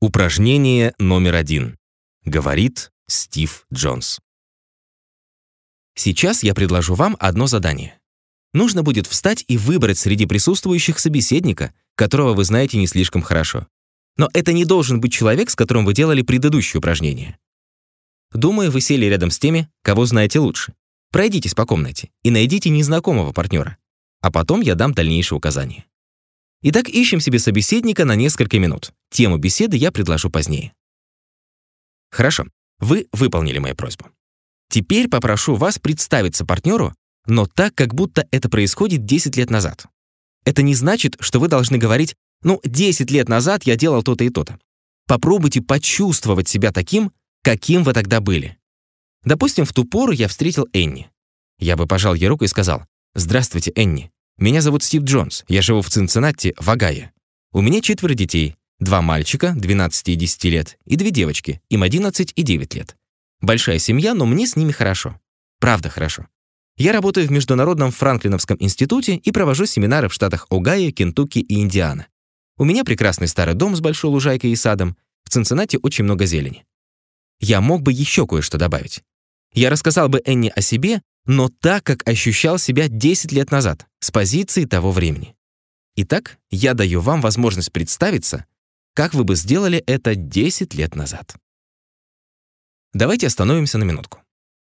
Упражнение номер один. Говорит Стив Джонс. Сейчас я предложу вам одно задание. Нужно будет встать и выбрать среди присутствующих собеседника, которого вы знаете не слишком хорошо. Но это не должен быть человек, с которым вы делали предыдущее упражнение. Думаю, вы сели рядом с теми, кого знаете лучше. Пройдитесь по комнате и найдите незнакомого партнера. А потом я дам дальнейшие указания. Итак, ищем себе собеседника на несколько минут. Тему беседы я предложу позднее. Хорошо, вы выполнили мою просьбу. Теперь попрошу вас представиться партнеру, но так, как будто это происходит 10 лет назад. Это не значит, что вы должны говорить «ну, 10 лет назад я делал то-то и то-то». Попробуйте почувствовать себя таким, каким вы тогда были. Допустим, в ту пору я встретил Энни. Я бы пожал ей руку и сказал «Здравствуйте, Энни. Меня зовут Стив Джонс. Я живу в Цинциннати, в Огайо. У меня четверо детей. Два мальчика, 12 и 10 лет, и две девочки, им 11 и 9 лет. Большая семья, но мне с ними хорошо. Правда хорошо. Я работаю в Международном Франклиновском институте и провожу семинары в штатах Огайо, Кентукки и Индиана. У меня прекрасный старый дом с большой лужайкой и садом. В Цинциннати очень много зелени. Я мог бы еще кое-что добавить. Я рассказал бы Энни о себе, но так, как ощущал себя 10 лет назад, с позиции того времени. Итак, я даю вам возможность представиться, как вы бы сделали это 10 лет назад. Давайте остановимся на минутку.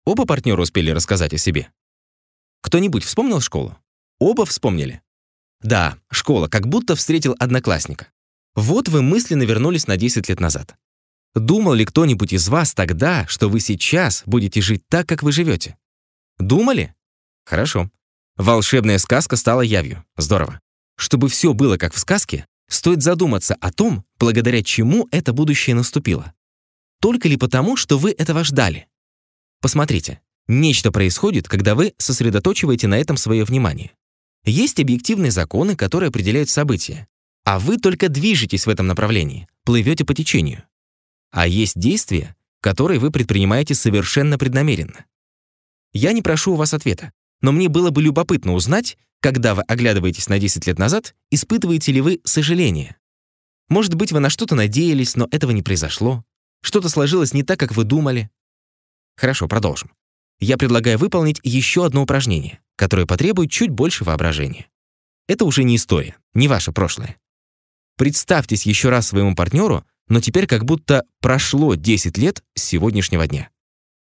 Оба партнера успели рассказать о себе. Кто-нибудь вспомнил школу? Оба вспомнили. Да, школа, как будто встретил одноклассника. Вот вы мысленно вернулись на 10 лет назад. Думал ли кто-нибудь из вас тогда, что вы сейчас будете жить так, как вы живете? Думали? Хорошо. Волшебная сказка стала явью. Здорово. Чтобы все было как в сказке, стоит задуматься о том, благодаря чему это будущее наступило. Только ли потому, что вы этого ждали? Посмотрите, нечто происходит, когда вы сосредоточиваете на этом свое внимание. Есть объективные законы, которые определяют события, а вы только движетесь в этом направлении, плывете по течению. А есть действия, которые вы предпринимаете совершенно преднамеренно. Я не прошу у вас ответа, но мне было бы любопытно узнать, когда вы оглядываетесь на 10 лет назад, испытываете ли вы сожаление? Может быть, вы на что-то надеялись, но этого не произошло? Что-то сложилось не так, как вы думали? Хорошо, продолжим. Я предлагаю выполнить еще одно упражнение, которое потребует чуть больше воображения. Это уже не история, не ваше прошлое. Представьтесь еще раз своему партнеру, но теперь как будто прошло 10 лет с сегодняшнего дня.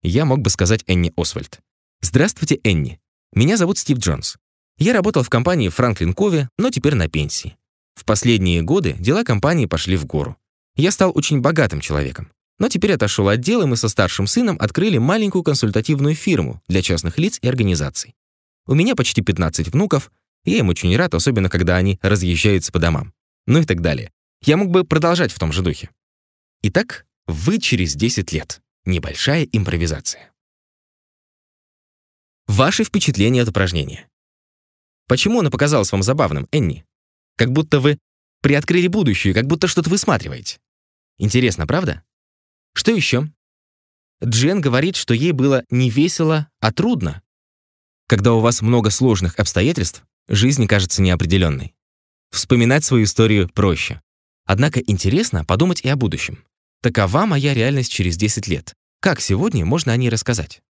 Я мог бы сказать Энни Освальд. «Здравствуйте, Энни. Меня зовут Стив Джонс. Я работал в компании Франклин Кови, но теперь на пенсии. В последние годы дела компании пошли в гору. Я стал очень богатым человеком. Но теперь отошел от дела, и мы со старшим сыном открыли маленькую консультативную фирму для частных лиц и организаций. У меня почти 15 внуков, и я им очень рад, особенно когда они разъезжаются по домам. Ну и так далее. Я мог бы продолжать в том же духе. Итак, вы через 10 лет. Небольшая импровизация. Ваши впечатления от упражнения. Почему оно показалось вам забавным, Энни? Как будто вы приоткрыли будущее, как будто что-то высматриваете. Интересно, правда? Что еще? Джен говорит, что ей было не весело, а трудно. Когда у вас много сложных обстоятельств, жизнь кажется неопределенной. Вспоминать свою историю проще. Однако интересно подумать и о будущем. Такова моя реальность через 10 лет. Как сегодня можно о ней рассказать?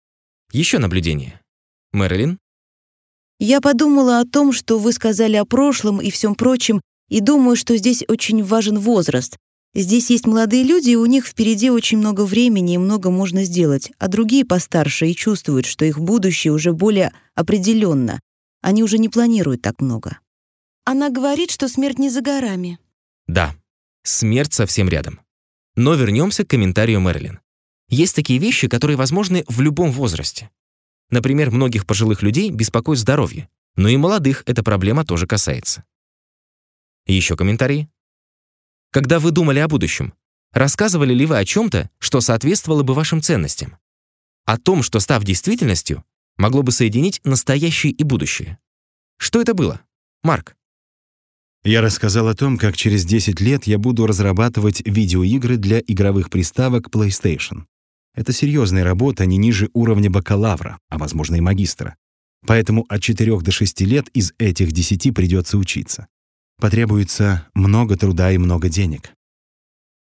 Еще наблюдение. Мэрилин? Я подумала о том, что вы сказали о прошлом и всем прочем, и думаю, что здесь очень важен возраст. Здесь есть молодые люди, и у них впереди очень много времени и много можно сделать, а другие постарше и чувствуют, что их будущее уже более определенно. Они уже не планируют так много. Она говорит, что смерть не за горами. Да, смерть совсем рядом. Но вернемся к комментарию Мэрилин. Есть такие вещи, которые возможны в любом возрасте. Например, многих пожилых людей беспокоит здоровье, но и молодых эта проблема тоже касается. Еще комментарии? Когда вы думали о будущем, рассказывали ли вы о чем-то, что соответствовало бы вашим ценностям? О том, что, став действительностью, могло бы соединить настоящее и будущее. Что это было? Марк. Я рассказал о том, как через 10 лет я буду разрабатывать видеоигры для игровых приставок PlayStation. Это серьезная работа не ниже уровня бакалавра, а, возможно, и магистра. Поэтому от 4 до 6 лет из этих 10 придется учиться. Потребуется много труда и много денег.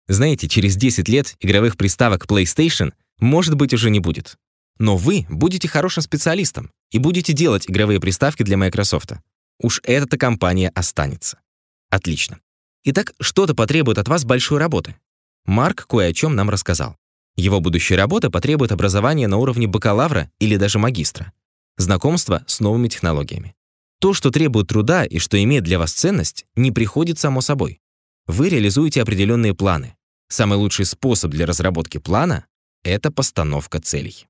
Знаете, через 10 лет игровых приставок PlayStation может быть уже не будет. Но вы будете хорошим специалистом и будете делать игровые приставки для Microsoft. Уж эта компания останется. Отлично. Итак, что-то потребует от вас большой работы. Марк кое о чем нам рассказал. Его будущая работа потребует образования на уровне бакалавра или даже магистра, знакомства с новыми технологиями. То, что требует труда и что имеет для вас ценность, не приходит само собой. Вы реализуете определенные планы. Самый лучший способ для разработки плана — это постановка целей.